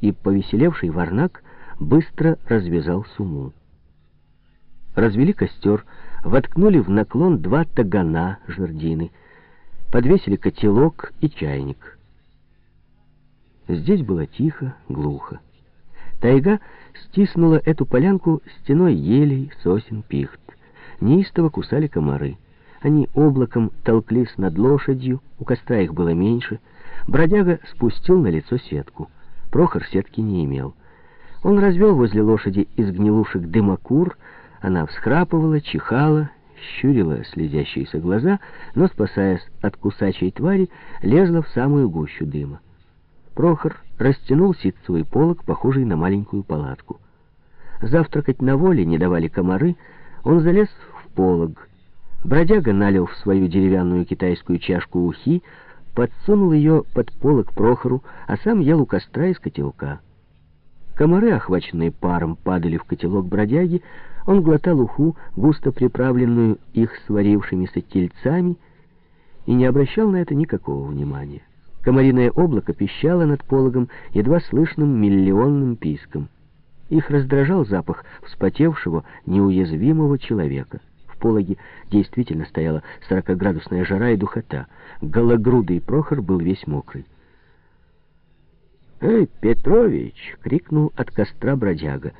и повеселевший Варнак быстро развязал суму. Развели костер, воткнули в наклон два тагана жердины, подвесили котелок и чайник. Здесь было тихо, глухо. Тайга стиснула эту полянку стеной елей, сосен, пихт. Неистово кусали комары. Они облаком толклись над лошадью, у костра их было меньше. Бродяга спустил на лицо сетку. Прохор сетки не имел. Он развел возле лошади из гнилушек дымокур, она всхрапывала, чихала, щурила слезящиеся глаза, но, спасаясь от кусачей твари, лезла в самую гущу дыма. Прохор растянул ситцевый полог, похожий на маленькую палатку. Завтракать на воле не давали комары, он залез в полог. Бродяга налил в свою деревянную китайскую чашку ухи, подсунул ее под полог Прохору, а сам ел у костра из котелка. Комары, охваченные паром, падали в котелок бродяги, он глотал уху, густо приправленную их сварившимися тельцами, и не обращал на это никакого внимания. Комариное облако пищало над пологом едва слышным миллионным писком. Их раздражал запах вспотевшего, неуязвимого человека. Пологе действительно стояла сорокоградусная жара и духота. Гологрудый Прохор был весь мокрый. «Эй, Петрович!» — крикнул от костра бродяга.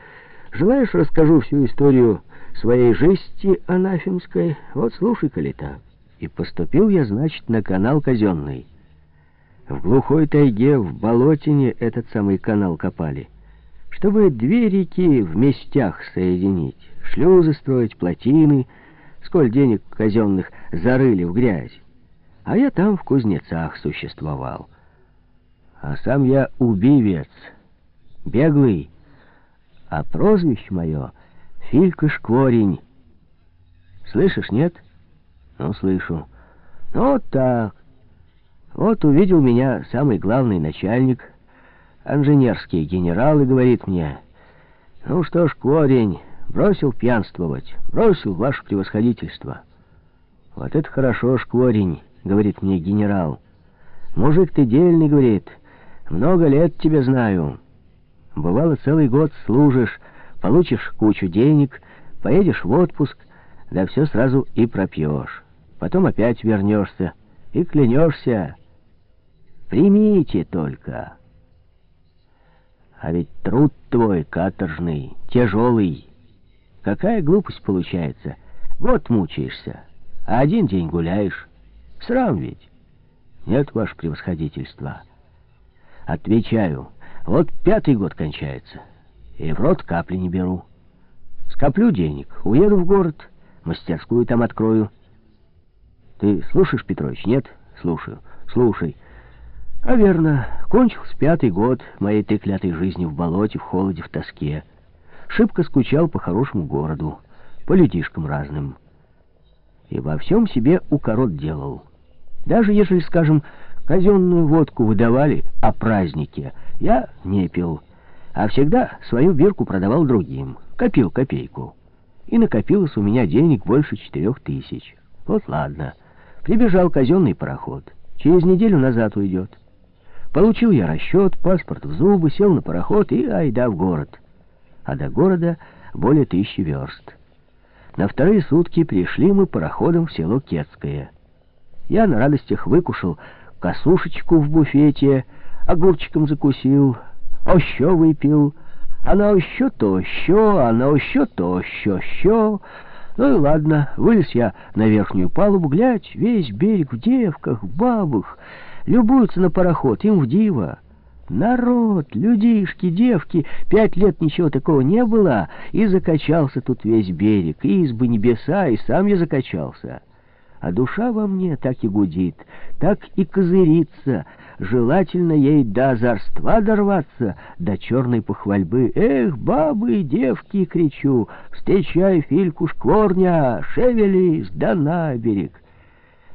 «Желаешь, расскажу всю историю своей жести анафемской? Вот слушай-ка ли так». И поступил я, значит, на канал казенный. В глухой тайге, в болотине этот самый канал копали. Чтобы две реки в местях соединить, шлюзы строить, плотины, сколь денег казенных зарыли в грязь. А я там в кузнецах существовал. А сам я убивец, беглый, а прозвище мое — Филька Шкворень. Слышишь, нет? Ну, слышу. Ну, вот так. Вот увидел меня самый главный начальник, инженерский генерал, и говорит мне, «Ну что ж, корень, бросил пьянствовать, бросил ваше превосходительство». «Вот это хорошо, шкворень», — говорит мне генерал. «Мужик ты дельный», — говорит, — «много лет тебя знаю. Бывало, целый год служишь, получишь кучу денег, поедешь в отпуск, да все сразу и пропьешь. Потом опять вернешься и клянешься, Примите только. А ведь труд твой каторжный, тяжелый. Какая глупость получается. Год мучаешься, а один день гуляешь. Срам ведь. Нет, ваше превосходительство. Отвечаю, вот пятый год кончается, и в рот капли не беру. Скоплю денег, уеду в город, мастерскую там открою. Ты слушаешь, Петрович, нет? Слушаю. Слушай. А верно, кончился пятый год моей треклятой жизни в болоте, в холоде, в тоске. Шибко скучал по хорошему городу, по людишкам разным. И во всем себе укорот делал. Даже если, скажем, казенную водку выдавали о празднике, я не пил, а всегда свою бирку продавал другим, копил копейку. И накопилось у меня денег больше четырех тысяч. Вот ладно, прибежал казенный пароход. Через неделю назад уйдет. Получил я расчет, паспорт в зубы, сел на пароход и айда в город. А до города более тысячи верст. На вторые сутки пришли мы пароходом в село Кетское. Я на радостях выкушал косушечку в буфете, огурчиком закусил, ощё выпил, а на ощё то ощё, а на ощё то ощё, ощё. Ну и ладно, вылез я на верхнюю палубу, глядь, весь берег в девках, в бабах, Любуются на пароход, им в диво. Народ, людишки, девки, пять лет ничего такого не было, и закачался тут весь берег, и избы небеса, и сам я закачался. А душа во мне так и гудит, так и козырится, желательно ей до озорства дорваться, до черной похвальбы. Эх, бабы и девки, кричу, встречай Фильку Шкворня, шевелись, да на берег.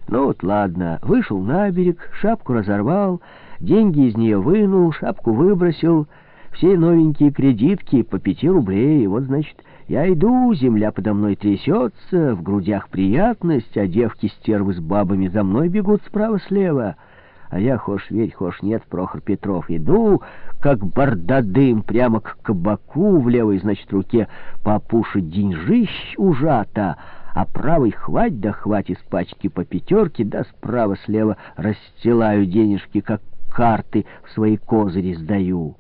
Ну вот ладно, вышел на берег, шапку разорвал, деньги из нее вынул, шапку выбросил, все новенькие кредитки по пяти рублей. Вот, значит, я иду, земля подо мной трясется, в грудях приятность, а девки-стервы с бабами за мной бегут справа-слева. А я, хошь верь, хошь нет, Прохор Петров, иду, как бардадым, прямо к кабаку, в левой, значит, руке попуши деньжищ ужата, а правой хвать да хвать из пачки по пятерке, да справа-слева расстилаю денежки, как карты в свои козыри сдаю».